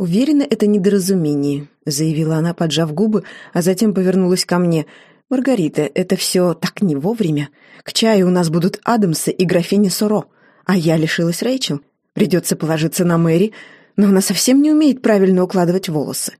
«Уверена, это недоразумение», — заявила она, поджав губы, а затем повернулась ко мне. «Маргарита, это все так не вовремя. К чаю у нас будут Адамсы и графиня Суро, а я лишилась Рэйчел. Придется положиться на Мэри, но она совсем не умеет правильно укладывать волосы».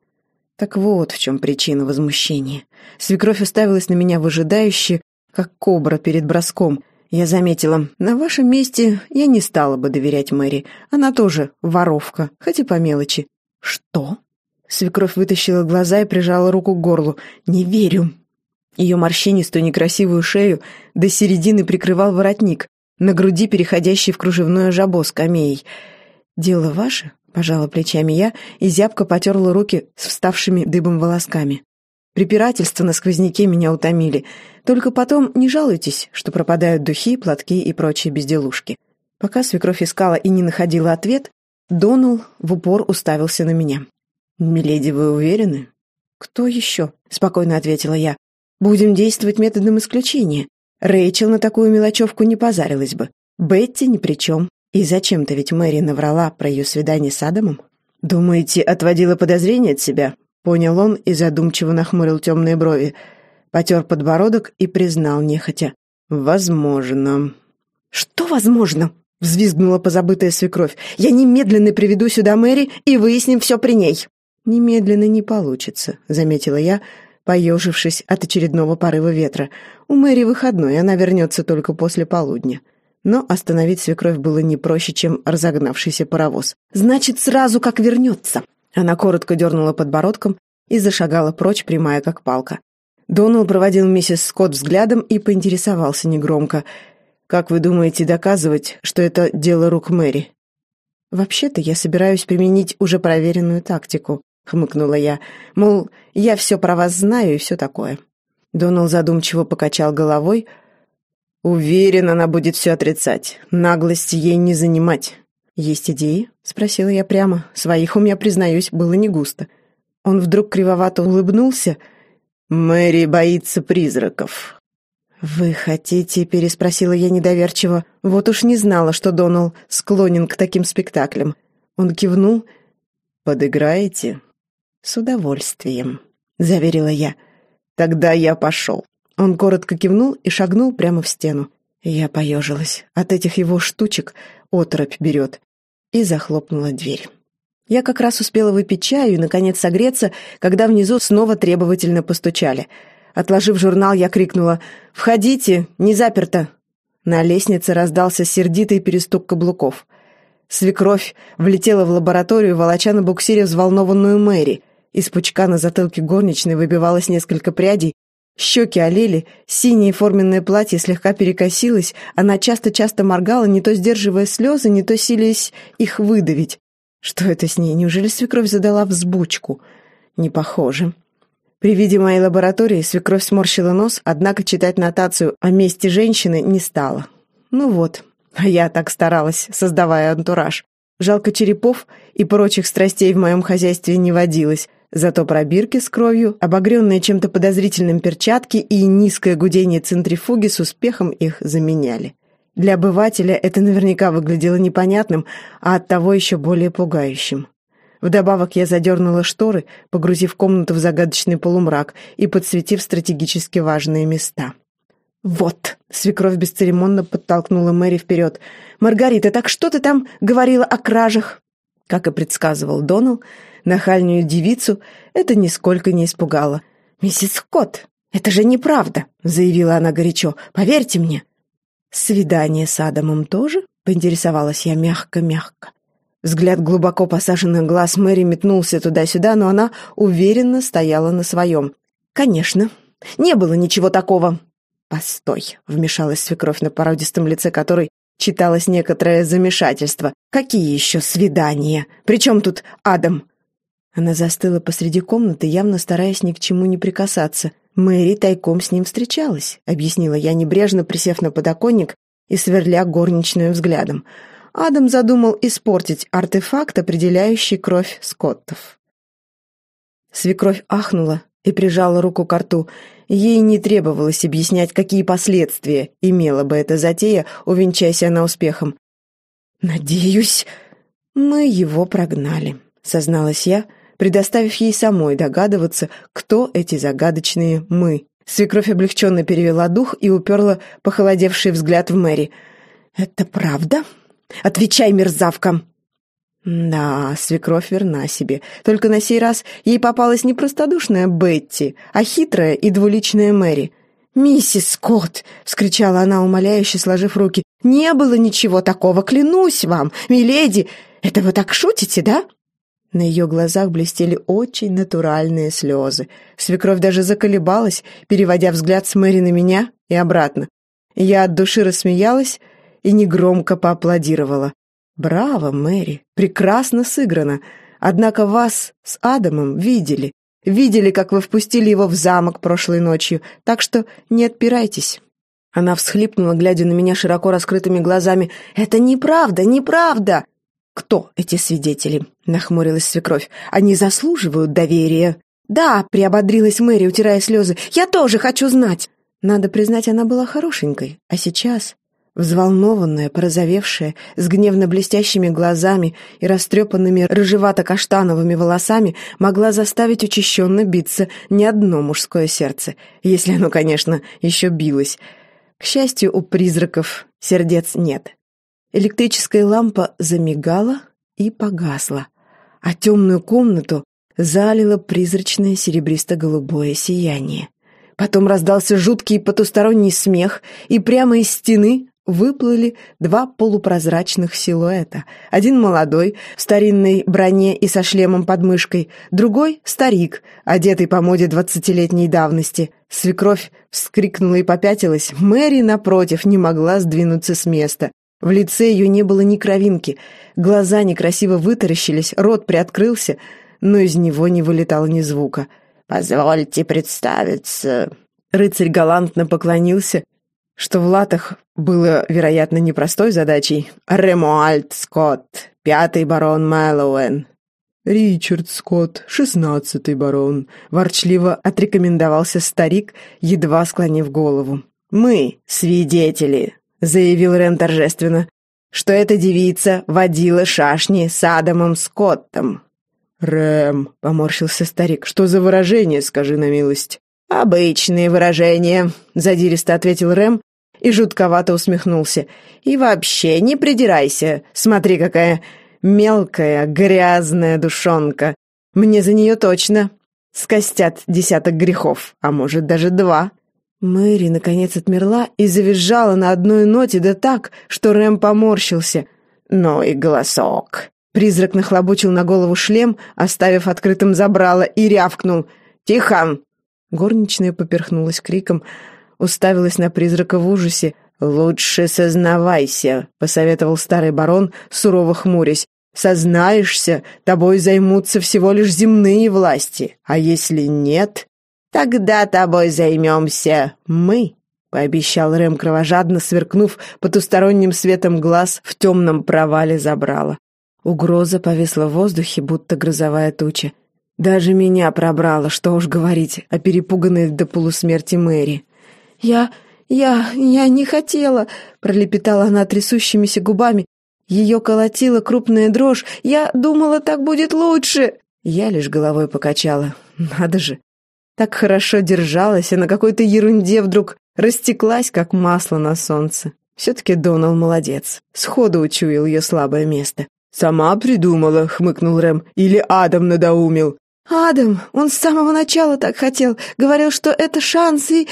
Так вот в чем причина возмущения. Свекровь уставилась на меня выжидающе, как кобра перед броском. Я заметила, на вашем месте я не стала бы доверять Мэри. Она тоже воровка, хоть и по мелочи. «Что?» Свекровь вытащила глаза и прижала руку к горлу. «Не верю». Ее морщинистую некрасивую шею до середины прикрывал воротник, на груди переходящий в кружевное жабо с камеей. «Дело ваше?» — пожала плечами я и зябко потерла руки с вставшими дыбом волосками. Препирательства на сквозняке меня утомили. Только потом не жалуйтесь, что пропадают духи, платки и прочие безделушки. Пока свекровь искала и не находила ответ, Донал в упор уставился на меня. «Миледи, вы уверены?» «Кто еще?» — спокойно ответила я. «Будем действовать методом исключения. Рэйчел на такую мелочевку не позарилась бы. Бетти ни при чем. И зачем-то ведь Мэри наврала про ее свидание с Адамом?» «Думаете, отводила подозрения от себя?» Понял он и задумчиво нахмурил темные брови. Потер подбородок и признал нехотя. «Возможно». «Что возможно?» Взвизгнула позабытая свекровь. «Я немедленно приведу сюда Мэри и выясним все при ней!» «Немедленно не получится», — заметила я, поежившись от очередного порыва ветра. «У Мэри выходной, она вернется только после полудня». Но остановить свекровь было не проще, чем разогнавшийся паровоз. «Значит, сразу как вернется!» Она коротко дернула подбородком и зашагала прочь, прямая как палка. Доналл проводил миссис Скотт взглядом и поинтересовался негромко — как вы думаете доказывать, что это дело рук Мэри? Вообще-то я собираюсь применить уже проверенную тактику, хмыкнула я. Мол, я все про вас знаю и все такое. Донал задумчиво покачал головой. Уверен, она будет все отрицать. Наглости ей не занимать. Есть идеи? спросила я прямо. Своих у меня, признаюсь, было не густо. Он вдруг кривовато улыбнулся. Мэри боится призраков. «Вы хотите?» — переспросила я недоверчиво. Вот уж не знала, что Донал склонен к таким спектаклям. Он кивнул. «Подыграете?» «С удовольствием», — заверила я. «Тогда я пошел». Он коротко кивнул и шагнул прямо в стену. Я поежилась. От этих его штучек оторопь берет. И захлопнула дверь. Я как раз успела выпить чаю и, наконец, согреться, когда внизу снова требовательно постучали — Отложив журнал, я крикнула «Входите, не заперто!». На лестнице раздался сердитый перестук каблуков. Свекровь влетела в лабораторию, волоча на буксире взволнованную Мэри. Из пучка на затылке горничной выбивалось несколько прядей, щеки олели, синее форменное платье слегка перекосилось, она часто-часто моргала, не то сдерживая слезы, не то силясь их выдавить. Что это с ней? Неужели свекровь задала взбучку? Не похоже. При виде моей лаборатории свекровь сморщила нос, однако читать нотацию о месте женщины не стала. Ну вот, а я так старалась, создавая антураж. Жалко черепов и прочих страстей в моем хозяйстве не водилось, зато пробирки с кровью, обогренные чем-то подозрительным перчатки и низкое гудение центрифуги с успехом их заменяли. Для обывателя это наверняка выглядело непонятным, а оттого еще более пугающим. Вдобавок я задернула шторы, погрузив комнату в загадочный полумрак и подсветив стратегически важные места. «Вот!» — свекровь бесцеремонно подтолкнула Мэри вперед. «Маргарита, так что ты там говорила о кражах?» Как и предсказывал Донал, нахальную девицу это нисколько не испугало. «Миссис Скотт, это же неправда!» — заявила она горячо. «Поверьте мне!» «Свидание с Адамом тоже?» — поинтересовалась я мягко-мягко. Взгляд глубоко посаженных глаз Мэри метнулся туда-сюда, но она уверенно стояла на своем. «Конечно. Не было ничего такого». «Постой», — вмешалась свекровь на породистом лице которой читалось некоторое замешательство. «Какие еще свидания? Причем тут Адам?» Она застыла посреди комнаты, явно стараясь ни к чему не прикасаться. «Мэри тайком с ним встречалась», — объяснила я, небрежно присев на подоконник и сверля горничную взглядом. Адам задумал испортить артефакт, определяющий кровь скоттов. Свекровь ахнула и прижала руку к рту. Ей не требовалось объяснять, какие последствия имела бы эта затея, увенчаясь она успехом. «Надеюсь, мы его прогнали», — созналась я, предоставив ей самой догадываться, кто эти загадочные «мы». Свекровь облегченно перевела дух и уперла похолодевший взгляд в Мэри. «Это правда? Отвечай, мерзавка!» Да, свекровь верна себе. Только на сей раз ей попалась не простодушная Бетти, а хитрая и двуличная Мэри. «Миссис Скотт!» — вскричала она, умоляюще сложив руки. «Не было ничего такого, клянусь вам! Миледи, это вы так шутите, да?» На ее глазах блестели очень натуральные слезы. Свекровь даже заколебалась, переводя взгляд с Мэри на меня и обратно. Я от души рассмеялась и негромко поаплодировала. «Браво, Мэри! Прекрасно сыграно! Однако вас с Адамом видели. Видели, как вы впустили его в замок прошлой ночью, так что не отпирайтесь». Она всхлипнула, глядя на меня широко раскрытыми глазами. «Это неправда, неправда!» «Кто эти свидетели?» — нахмурилась свекровь. «Они заслуживают доверия». «Да», — приободрилась Мэри, утирая слезы, — «я тоже хочу знать». Надо признать, она была хорошенькой, а сейчас Взволнованная, порозовевшая, с гневно блестящими глазами и растрепанными рыжевато-каштановыми волосами, могла заставить учащенно биться не одно мужское сердце, если оно, конечно, еще билось. К счастью, у призраков сердец нет. Электрическая лампа замигала и погасла, а темную комнату залило призрачное серебристо-голубое сияние. Потом раздался жуткий потусторонний смех, и прямо из стены выплыли два полупрозрачных силуэта. Один молодой, в старинной броне и со шлемом под мышкой, другой — старик, одетый по моде двадцатилетней давности. Свекровь вскрикнула и попятилась. Мэри, напротив, не могла сдвинуться с места. В лице ее не было ни кровинки, глаза некрасиво вытаращились, рот приоткрылся, но из него не вылетало ни звука. «Позвольте представиться». Рыцарь галантно поклонился, что в латах было, вероятно, непростой задачей. Ремуальд Скотт, пятый барон Мэллоуэн. «Ричард Скотт, шестнадцатый барон», — ворчливо отрекомендовался старик, едва склонив голову. «Мы свидетели», — заявил Рен торжественно, «что эта девица водила шашни с Адамом Скоттом». «Рэм», — поморщился старик, — «что за выражение, скажи на милость?» «Обычные выражения», — задиристо ответил Рэм и жутковато усмехнулся. «И вообще, не придирайся. Смотри, какая мелкая, грязная душонка. Мне за нее точно скостят десяток грехов, а может даже два». Мэри, наконец, отмерла и завизжала на одной ноте, да так, что Рэм поморщился. «Ну и голосок!» Призрак нахлобучил на голову шлем, оставив открытым забрало, и рявкнул. «Тихо!» Горничная поперхнулась криком, уставилась на призрака в ужасе. «Лучше сознавайся», — посоветовал старый барон, сурово хмурясь. «Сознаешься, тобой займутся всего лишь земные власти, а если нет, тогда тобой займемся мы», — пообещал Рэм кровожадно, сверкнув потусторонним светом глаз в темном провале забрала. Угроза повисла в воздухе, будто грозовая туча. Даже меня пробрало, что уж говорить о перепуганной до полусмерти Мэри. «Я... я... я не хотела», — пролепетала она трясущимися губами. Ее колотила крупная дрожь. «Я думала, так будет лучше». Я лишь головой покачала. «Надо же». Так хорошо держалась, и на какой-то ерунде вдруг растеклась, как масло на солнце. Все-таки Донал молодец. Сходу учуял ее слабое место. «Сама придумала», — хмыкнул Рэм. «Или Адам надоумил?» «Адам, он с самого начала так хотел. Говорил, что это шанс, и...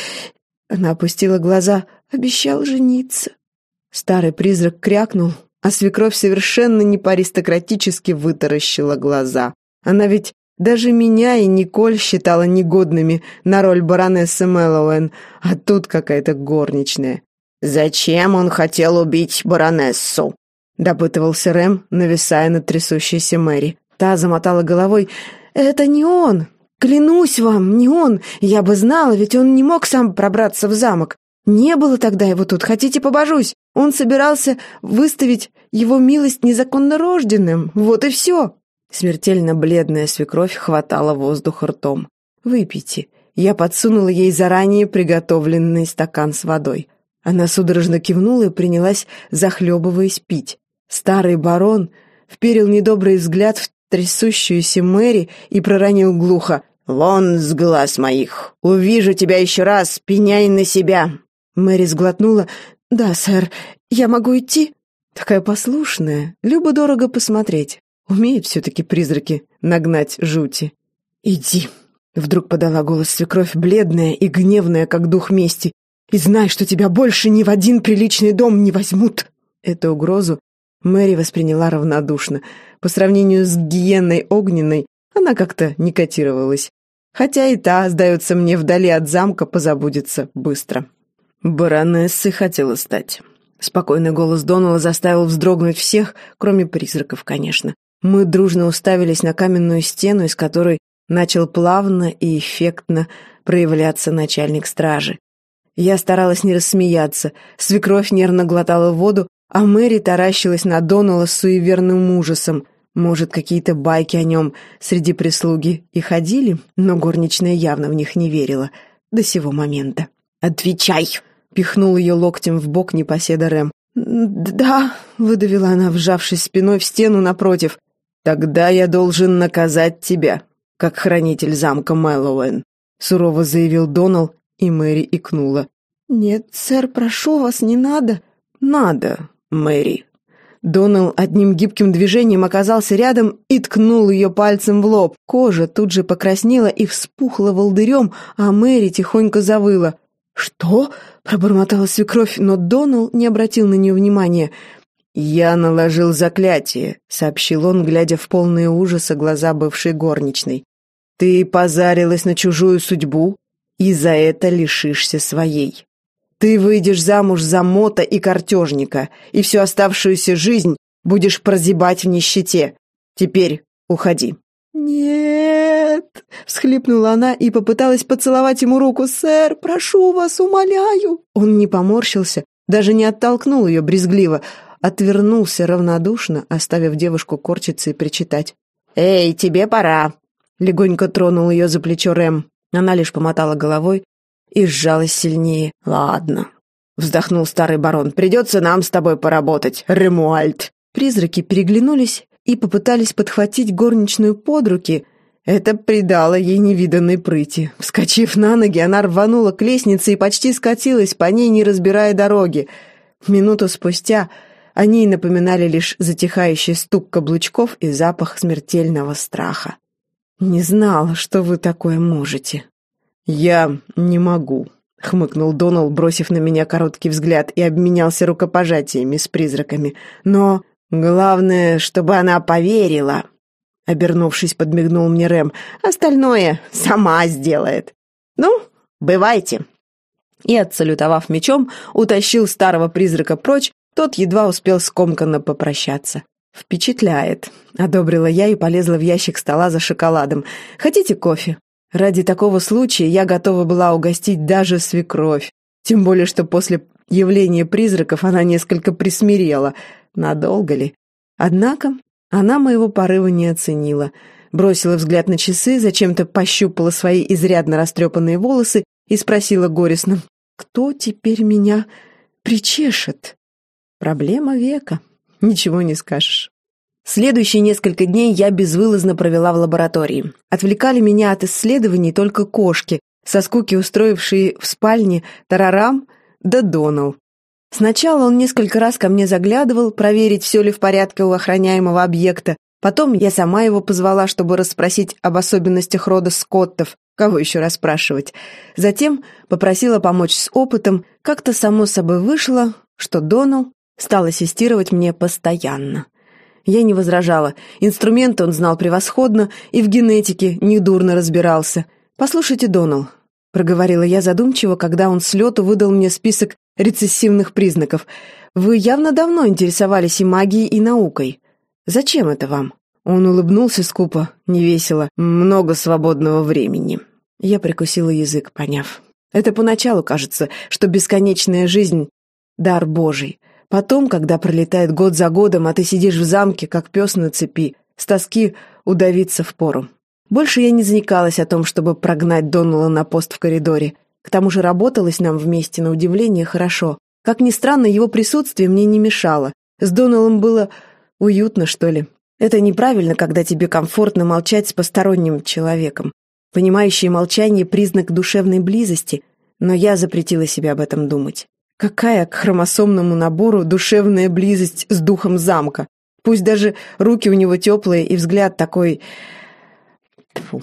Она опустила глаза. Обещал жениться. Старый призрак крякнул, а свекровь совершенно не по-аристократически вытаращила глаза. Она ведь даже меня и Николь считала негодными на роль баронессы Мэллоуэн, а тут какая-то горничная. «Зачем он хотел убить баронессу?» — допытывался Рэм, нависая над трясущейся Мэри. Та замотала головой. «Это не он. «Клянусь вам, не он! Я бы знала, ведь он не мог сам пробраться в замок. Не было тогда его тут, хотите, побожусь? Он собирался выставить его милость незаконно рожденным, вот и все!» Смертельно бледная свекровь хватала воздух ртом. «Выпейте». Я подсунула ей заранее приготовленный стакан с водой. Она судорожно кивнула и принялась, захлебываясь, пить. Старый барон вперил недобрый взгляд в трясущуюся Мэри и проронил глухо. «Вон с глаз моих! Увижу тебя еще раз, пеняй на себя!» Мэри сглотнула. «Да, сэр, я могу идти?» Такая послушная, любо-дорого посмотреть. Умеют все-таки призраки нагнать жути. «Иди!» — вдруг подала голос свекровь, бледная и гневная, как дух мести. «И знай, что тебя больше ни в один приличный дом не возьмут!» Эту угрозу Мэри восприняла равнодушно. По сравнению с гиенной огненной, она как-то не котировалась. Хотя и та, сдается мне, вдали от замка позабудется быстро. Баронессой хотела стать. Спокойный голос Донала заставил вздрогнуть всех, кроме призраков, конечно. Мы дружно уставились на каменную стену, из которой начал плавно и эффектно проявляться начальник стражи. Я старалась не рассмеяться, свекровь нервно глотала воду, а Мэри таращилась на Донала с суеверным ужасом. Может, какие-то байки о нем среди прислуги и ходили, но горничная явно в них не верила до сего момента. «Отвечай!» — пихнул ее локтем в бок непоседа Рэм. «Да», — выдавила она, вжавшись спиной в стену напротив. «Тогда я должен наказать тебя, как хранитель замка Мэллоуэн», — сурово заявил Донал, и Мэри икнула. «Нет, сэр, прошу вас, не надо». «Надо», Мэри. Донал одним гибким движением оказался рядом и ткнул ее пальцем в лоб. Кожа тут же покраснела и вспухла волдырем, а Мэри тихонько завыла. «Что?» — пробормотала свекровь, но Донал не обратил на нее внимания. «Я наложил заклятие», — сообщил он, глядя в полные ужаса глаза бывшей горничной. «Ты позарилась на чужую судьбу, и за это лишишься своей. Ты выйдешь замуж за мота и картежника, и всю оставшуюся жизнь будешь прозябать в нищете. Теперь уходи». «Нет!» — всхлипнула она и попыталась поцеловать ему руку. «Сэр, прошу вас, умоляю!» Он не поморщился, даже не оттолкнул ее брезгливо, отвернулся равнодушно, оставив девушку корчиться и причитать. «Эй, тебе пора!» — легонько тронул ее за плечо Рэм. Она лишь помотала головой и сжалась сильнее. «Ладно», — вздохнул старый барон, — «придется нам с тобой поработать, Ремуальд». Призраки переглянулись и попытались подхватить горничную под руки. Это придало ей невиданной прыти. Вскочив на ноги, она рванула к лестнице и почти скатилась по ней, не разбирая дороги. Минуту спустя о ней напоминали лишь затихающий стук каблучков и запах смертельного страха. «Не знала, что вы такое можете», «Я не могу», — хмыкнул Донал, бросив на меня короткий взгляд и обменялся рукопожатиями с призраками. «Но главное, чтобы она поверила». Обернувшись, подмигнул мне Рэм. «Остальное сама сделает. Ну, бывайте». И, отсалютовав мечом, утащил старого призрака прочь, тот едва успел скомканно попрощаться. «Впечатляет», — одобрила я и полезла в ящик стола за шоколадом. «Хотите кофе?» Ради такого случая я готова была угостить даже свекровь. Тем более, что после явления призраков она несколько присмирела. Надолго ли? Однако она моего порыва не оценила. Бросила взгляд на часы, зачем-то пощупала свои изрядно растрепанные волосы и спросила горестно, «Кто теперь меня причешет?» Проблема века. Ничего не скажешь. Следующие несколько дней я безвылазно провела в лаборатории. Отвлекали меня от исследований только кошки, со скуки устроившие в спальне Тарарам да Донал. Сначала он несколько раз ко мне заглядывал, проверить, все ли в порядке у охраняемого объекта. Потом я сама его позвала, чтобы расспросить об особенностях рода скоттов. Кого еще расспрашивать? Затем попросила помочь с опытом. Как-то само собой вышло, что Донал стал ассистировать мне постоянно. Я не возражала. Инструменты он знал превосходно и в генетике недурно разбирался. «Послушайте, Донал», — проговорила я задумчиво, когда он с лету выдал мне список рецессивных признаков. «Вы явно давно интересовались и магией, и наукой. Зачем это вам?» Он улыбнулся скупо, невесело. «Много свободного времени». Я прикусила язык, поняв. Это поначалу кажется, что бесконечная жизнь — дар Божий. Потом, когда пролетает год за годом, а ты сидишь в замке, как пес на цепи, с тоски удавиться пору. Больше я не заникалась о том, чтобы прогнать Донала на пост в коридоре. К тому же работалось нам вместе, на удивление, хорошо. Как ни странно, его присутствие мне не мешало. С Доналом было уютно, что ли. Это неправильно, когда тебе комфортно молчать с посторонним человеком. Понимающее молчание – признак душевной близости, но я запретила себе об этом думать. Какая к хромосомному набору душевная близость с духом замка? Пусть даже руки у него теплые и взгляд такой... Фу.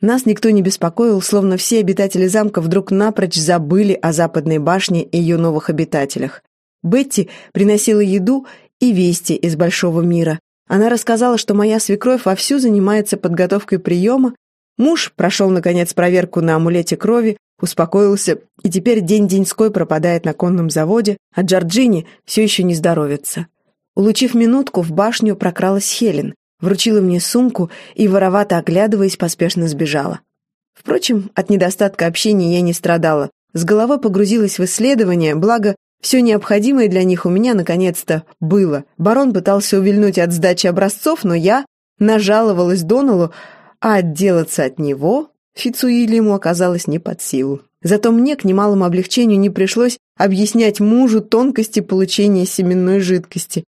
Нас никто не беспокоил, словно все обитатели замка вдруг напрочь забыли о западной башне и ее новых обитателях. Бетти приносила еду и вести из большого мира. Она рассказала, что моя свекровь вовсю занимается подготовкой приема, муж прошел, наконец, проверку на амулете крови, успокоился и теперь день-деньской пропадает на конном заводе, а Джорджини все еще не здоровится. Улучив минутку, в башню прокралась Хелен, вручила мне сумку и, воровато оглядываясь, поспешно сбежала. Впрочем, от недостатка общения я не страдала. С головой погрузилась в исследования, благо все необходимое для них у меня наконец-то было. Барон пытался увильнуть от сдачи образцов, но я нажаловалась Доналу, а отделаться от него Фицуильяму оказалось не под силу. Зато мне, к немалому облегчению, не пришлось объяснять мужу тонкости получения семенной жидкости.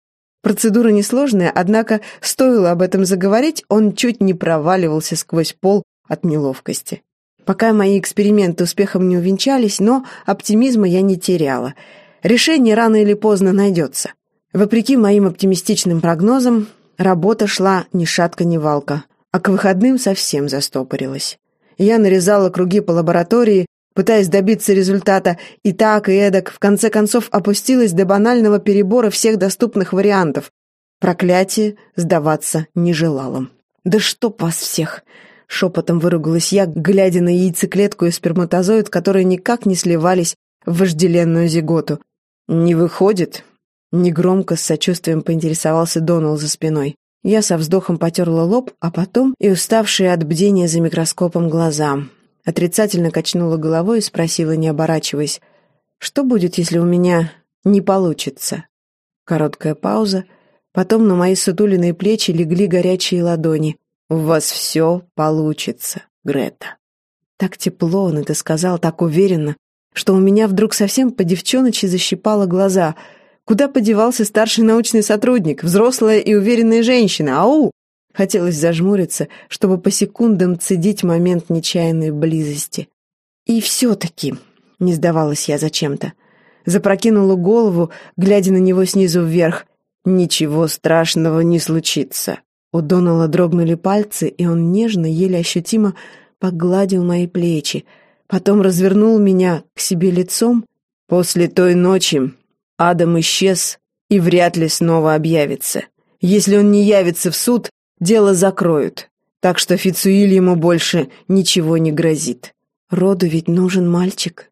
Процедура несложная, однако, стоило об этом заговорить, он чуть не проваливался сквозь пол от неловкости. Пока мои эксперименты успехом не увенчались, но оптимизма я не теряла. Решение рано или поздно найдется. Вопреки моим оптимистичным прогнозам, работа шла ни шатка, ни валка, а к выходным совсем застопорилась. Я нарезала круги по лаборатории, пытаясь добиться результата, и так, и эдак, в конце концов опустилась до банального перебора всех доступных вариантов. Проклятие сдаваться не желало. «Да чтоб вас всех!» — шепотом выругалась я, глядя на яйцеклетку и сперматозоид, которые никак не сливались в вожделенную зиготу. «Не выходит?» — негромко с сочувствием поинтересовался Донал за спиной. Я со вздохом потерла лоб, а потом и уставшие от бдения за микроскопом глаза. Отрицательно качнула головой и спросила, не оборачиваясь, «Что будет, если у меня не получится?» Короткая пауза. Потом на мои сутуленные плечи легли горячие ладони. «У вас все получится, Грета». Так тепло он это сказал, так уверенно, что у меня вдруг совсем по девчоночи защипало глаза — Куда подевался старший научный сотрудник, взрослая и уверенная женщина? Ау! Хотелось зажмуриться, чтобы по секундам цедить момент нечаянной близости. И все-таки не сдавалась я зачем-то. Запрокинула голову, глядя на него снизу вверх. «Ничего страшного не случится». У Донала дрогнули пальцы, и он нежно, еле ощутимо погладил мои плечи. Потом развернул меня к себе лицом. «После той ночи Адам исчез и вряд ли снова объявится. Если он не явится в суд, дело закроют. Так что Фицуиль ему больше ничего не грозит. Роду ведь нужен мальчик.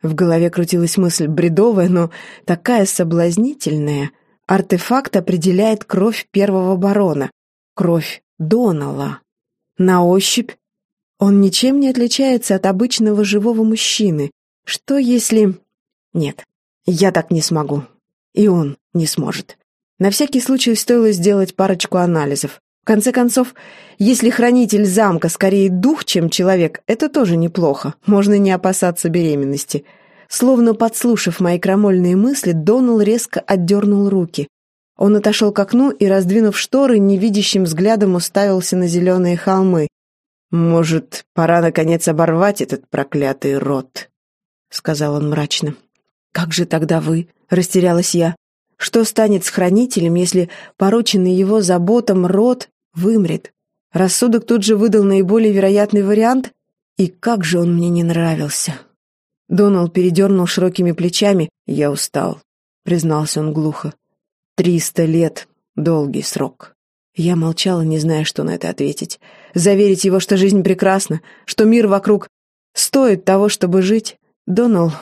В голове крутилась мысль бредовая, но такая соблазнительная. Артефакт определяет кровь первого барона. Кровь Донала. На ощупь он ничем не отличается от обычного живого мужчины. Что если... Нет, я так не смогу. И он не сможет. На всякий случай стоило сделать парочку анализов. В конце концов, если хранитель замка скорее дух, чем человек, это тоже неплохо. Можно не опасаться беременности. Словно подслушав мои крамольные мысли, Донал резко отдернул руки. Он отошел к окну и, раздвинув шторы, невидящим взглядом уставился на зеленые холмы. «Может, пора, наконец, оборвать этот проклятый рот?» — сказал он мрачно. «Как же тогда вы?» — растерялась я. «Что станет с хранителем, если порученный его заботам род вымрет?» Рассудок тут же выдал наиболее вероятный вариант, и как же он мне не нравился. Доналд передернул широкими плечами. «Я устал», — признался он глухо. «Триста лет — долгий срок». Я молчала, не зная, что на это ответить. Заверить его, что жизнь прекрасна, что мир вокруг стоит того, чтобы жить. Доналд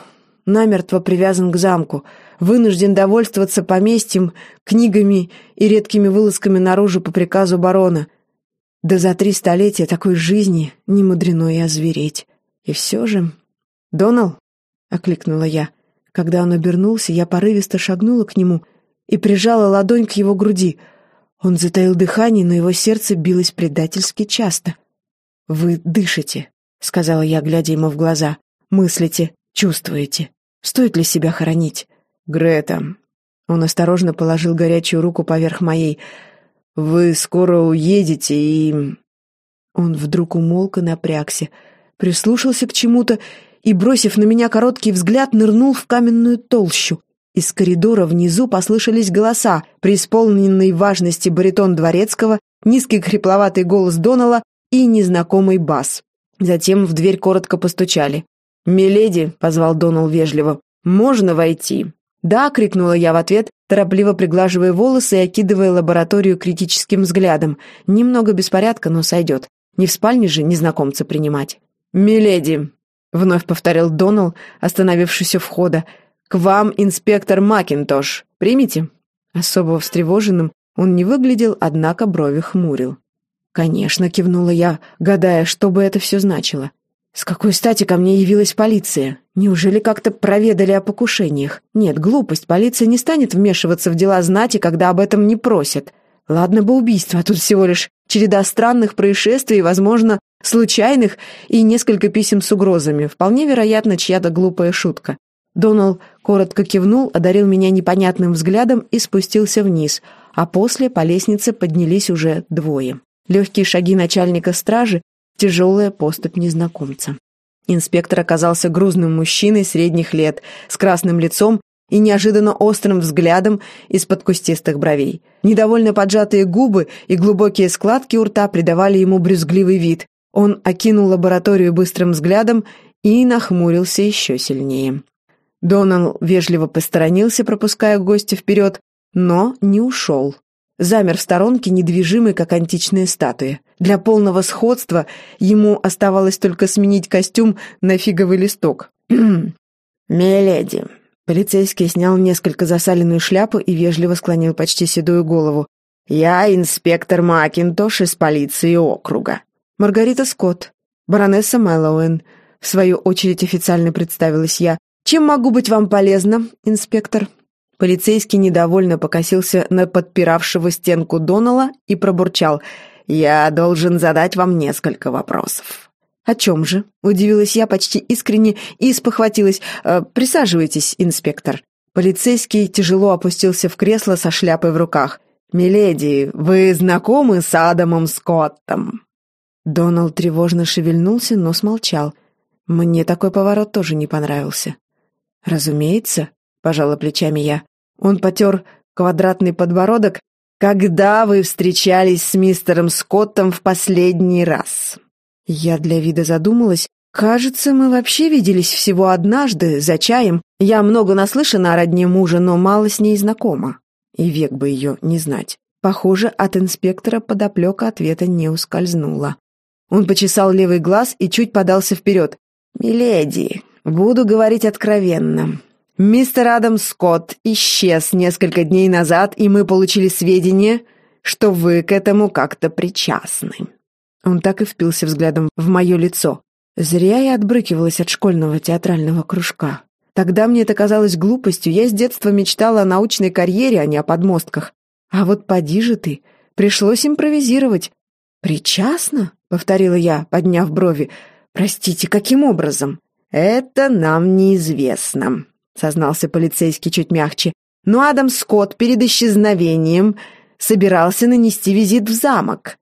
намертво привязан к замку, вынужден довольствоваться поместьем, книгами и редкими вылазками наружу по приказу барона. Да за три столетия такой жизни не мудрено и озвереть. И все же... «Донал?» — окликнула я. Когда он обернулся, я порывисто шагнула к нему и прижала ладонь к его груди. Он затаил дыхание, но его сердце билось предательски часто. «Вы дышите», — сказала я, глядя ему в глаза. «Мыслите, чувствуете. Стоит ли себя хоронить? Грета. Он осторожно положил горячую руку поверх моей. Вы скоро уедете и...» Он вдруг умолк и напрягся, прислушался к чему-то и, бросив на меня короткий взгляд, нырнул в каменную толщу. Из коридора внизу послышались голоса, преисполненный важности баритон Дворецкого, низкий хрипловатый голос Донала и незнакомый бас. Затем в дверь коротко постучали. «Миледи», — позвал Донал вежливо, — «можно войти?» «Да», — крикнула я в ответ, торопливо приглаживая волосы и окидывая лабораторию критическим взглядом. «Немного беспорядка, но сойдет. Не в спальне же незнакомца принимать». «Миледи», — вновь повторил Донал, остановившись у входа, — «к вам инспектор Макинтош. Примите?» Особо встревоженным он не выглядел, однако брови хмурил. «Конечно», — кивнула я, гадая, что бы это все значило. «С какой стати ко мне явилась полиция? Неужели как-то проведали о покушениях? Нет, глупость, полиция не станет вмешиваться в дела знати, когда об этом не просят. Ладно бы убийство, а тут всего лишь череда странных происшествий, возможно, случайных и несколько писем с угрозами. Вполне вероятно, чья-то глупая шутка». Донал коротко кивнул, одарил меня непонятным взглядом и спустился вниз, а после по лестнице поднялись уже двое. Легкие шаги начальника стражи, тяжелая поступь незнакомца. Инспектор оказался грузным мужчиной средних лет, с красным лицом и неожиданно острым взглядом из-под кустистых бровей. Недовольно поджатые губы и глубокие складки у рта придавали ему брюзгливый вид. Он окинул лабораторию быстрым взглядом и нахмурился еще сильнее. Донал вежливо посторонился, пропуская гостя вперед, но не ушел замер в сторонке, недвижимый, как античная статуя. Для полного сходства ему оставалось только сменить костюм на фиговый листок. «Миледи!» Полицейский снял несколько засаленную шляпу и вежливо склонил почти седую голову. «Я инспектор Макинтош из полиции округа». «Маргарита Скотт, баронесса Мэллоуэн», — в свою очередь официально представилась я. «Чем могу быть вам полезна, инспектор?» Полицейский недовольно покосился на подпиравшего стенку Донала и пробурчал. «Я должен задать вам несколько вопросов». «О чем же?» — удивилась я почти искренне и спохватилась. «Э, «Присаживайтесь, инспектор». Полицейский тяжело опустился в кресло со шляпой в руках. «Миледи, вы знакомы с Адамом Скоттом?» Доналд тревожно шевельнулся, но смолчал. Мне такой поворот тоже не понравился. «Разумеется», пожала плечами я. Он потер квадратный подбородок. «Когда вы встречались с мистером Скоттом в последний раз?» Я для вида задумалась. «Кажется, мы вообще виделись всего однажды, за чаем. Я много наслышана о родне мужа, но мало с ней знакома. И век бы ее не знать». Похоже, от инспектора подоплека ответа не ускользнула. Он почесал левый глаз и чуть подался вперед. «Миледи, буду говорить откровенно. Мистер Адам Скотт исчез несколько дней назад, и мы получили сведения, что вы к этому как-то причастны». Он так и впился взглядом в мое лицо. Зря я отбрыкивалась от школьного театрального кружка. Тогда мне это казалось глупостью, я с детства мечтала о научной карьере, а не о подмостках. А вот поди же ты, пришлось импровизировать. «Причастна?» — повторила я, подняв брови. «Простите, каким образом?» «Это нам неизвестно», — сознался полицейский чуть мягче. «Но Адам Скотт перед исчезновением собирался нанести визит в замок.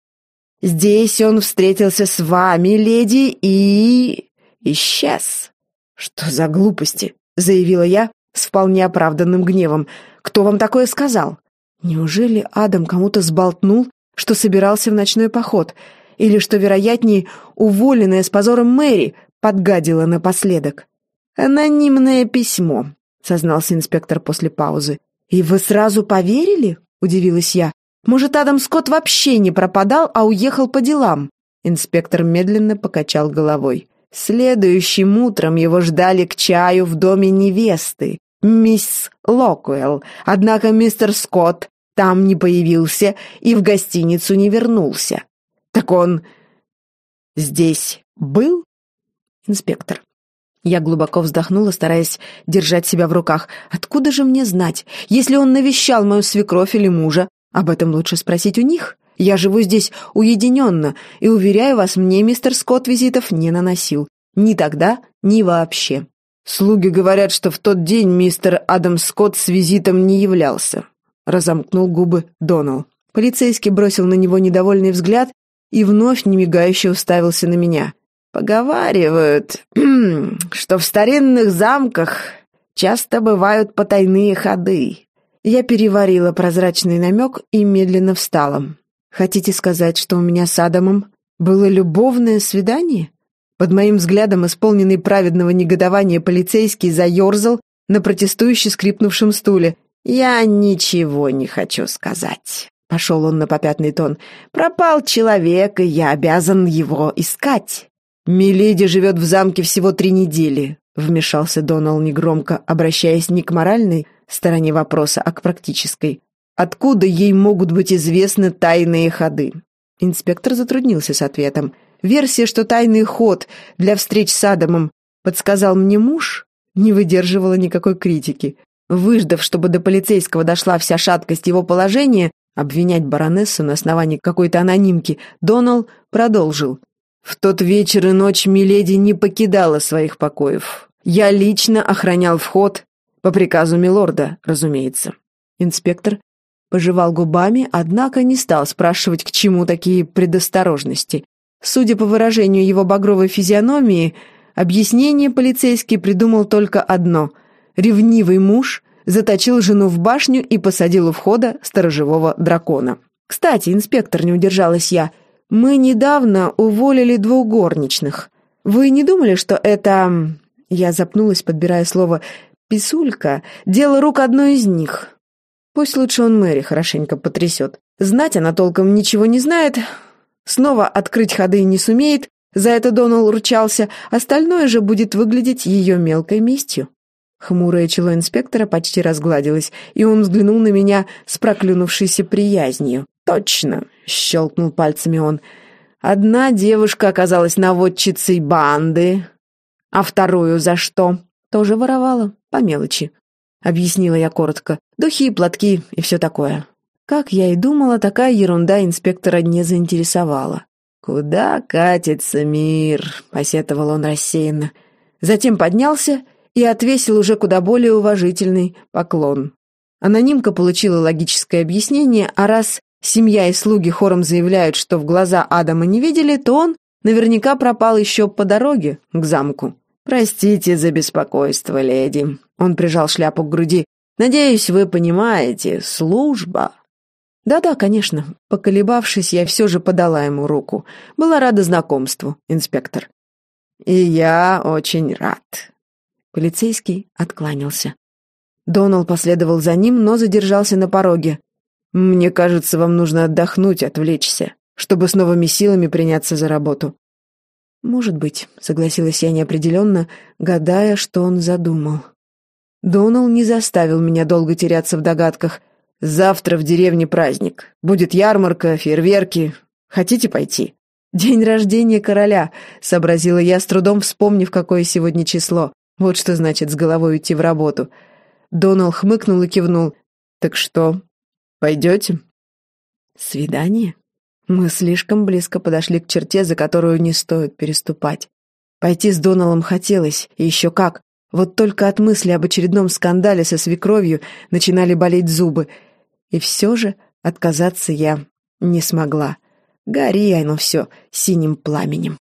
Здесь он встретился с вами, леди, и... исчез». «Что за глупости?» — заявила я с вполне оправданным гневом. «Кто вам такое сказал?» Неужели Адам кому-то сболтнул, что собирался в ночной поход, или, что вероятнее, уволенная с позором Мэри подгадила напоследок? «Анонимное письмо», — сознался инспектор после паузы. «И вы сразу поверили?» — удивилась я. «Может, Адам Скотт вообще не пропадал, а уехал по делам?» Инспектор медленно покачал головой. Следующим утром его ждали к чаю в доме невесты, мисс Локуэлл. Однако мистер Скотт там не появился и в гостиницу не вернулся. Так он здесь был? Инспектор, я глубоко вздохнула, стараясь держать себя в руках. Откуда же мне знать? Если он навещал мою свекровь или мужа, об этом лучше спросить у них. Я живу здесь уединенно, и, уверяю вас, мне мистер Скотт визитов не наносил. Ни тогда, ни вообще. Слуги говорят, что в тот день мистер Адам Скотт с визитом не являлся. Разомкнул губы Донал. Полицейский бросил на него недовольный взгляд и вновь немигающе уставился на меня. «Поговаривают, что в старинных замках часто бывают потайные ходы». Я переварила прозрачный намек и медленно встала. «Хотите сказать, что у меня с Адамом было любовное свидание?» Под моим взглядом, исполненный праведного негодования, полицейский заерзал на протестующе скрипнувшем стуле. «Я ничего не хочу сказать», — пошел он на попятный тон. «Пропал человек, и я обязан его искать». «Миледи живет в замке всего три недели», — вмешался Донал негромко, обращаясь не к моральной стороне вопроса, а к практической. «Откуда ей могут быть известны тайные ходы?» Инспектор затруднился с ответом. Версия, что тайный ход для встреч с Адамом подсказал мне муж, не выдерживала никакой критики. Выждав, чтобы до полицейского дошла вся шаткость его положения, обвинять баронессу на основании какой-то анонимки, Донал продолжил. «В тот вечер и ночь Миледи не покидала своих покоев. Я лично охранял вход, по приказу милорда, разумеется». Инспектор пожевал губами, однако не стал спрашивать, к чему такие предосторожности. Судя по выражению его багровой физиономии, объяснение полицейский придумал только одно. Ревнивый муж заточил жену в башню и посадил у входа сторожевого дракона. «Кстати, инспектор, не удержалась я, мы недавно уволили двух горничных. Вы не думали, что это...» Я запнулась, подбирая слово «писулька», дело рук одной из них. Пусть лучше он Мэри хорошенько потрясет. Знать она толком ничего не знает, Снова открыть ходы не сумеет, за это Донал ручался, остальное же будет выглядеть ее мелкой местью. Хмурое чело инспектора почти разгладилось, и он взглянул на меня с проклюнувшейся приязнью. «Точно!» — щелкнул пальцами он. «Одна девушка оказалась наводчицей банды, а вторую за что?» «Тоже воровала, по мелочи», — объяснила я коротко. «Духи, платки и все такое». Как я и думала, такая ерунда инспектора не заинтересовала. «Куда катится мир?» — посетовал он рассеянно. Затем поднялся и отвесил уже куда более уважительный поклон. Анонимка получила логическое объяснение, а раз семья и слуги хором заявляют, что в глаза Адама не видели, то он наверняка пропал еще по дороге к замку. «Простите за беспокойство, леди», — он прижал шляпу к груди. «Надеюсь, вы понимаете, служба «Да-да, конечно». Поколебавшись, я все же подала ему руку. Была рада знакомству, инспектор. «И я очень рад». Полицейский откланялся. Донал последовал за ним, но задержался на пороге. «Мне кажется, вам нужно отдохнуть, отвлечься, чтобы с новыми силами приняться за работу». «Может быть», — согласилась я неопределенно, гадая, что он задумал. Донал не заставил меня долго теряться в догадках — Завтра в деревне праздник. Будет ярмарка, фейерверки. Хотите пойти?» «День рождения короля», — сообразила я, с трудом вспомнив, какое сегодня число. Вот что значит с головой идти в работу. Донал хмыкнул и кивнул. «Так что, пойдете?» «Свидание?» Мы слишком близко подошли к черте, за которую не стоит переступать. Пойти с Доналом хотелось, и еще как. Вот только от мысли об очередном скандале со свекровью начинали болеть зубы — и все же отказаться я не смогла. Гори оно все синим пламенем.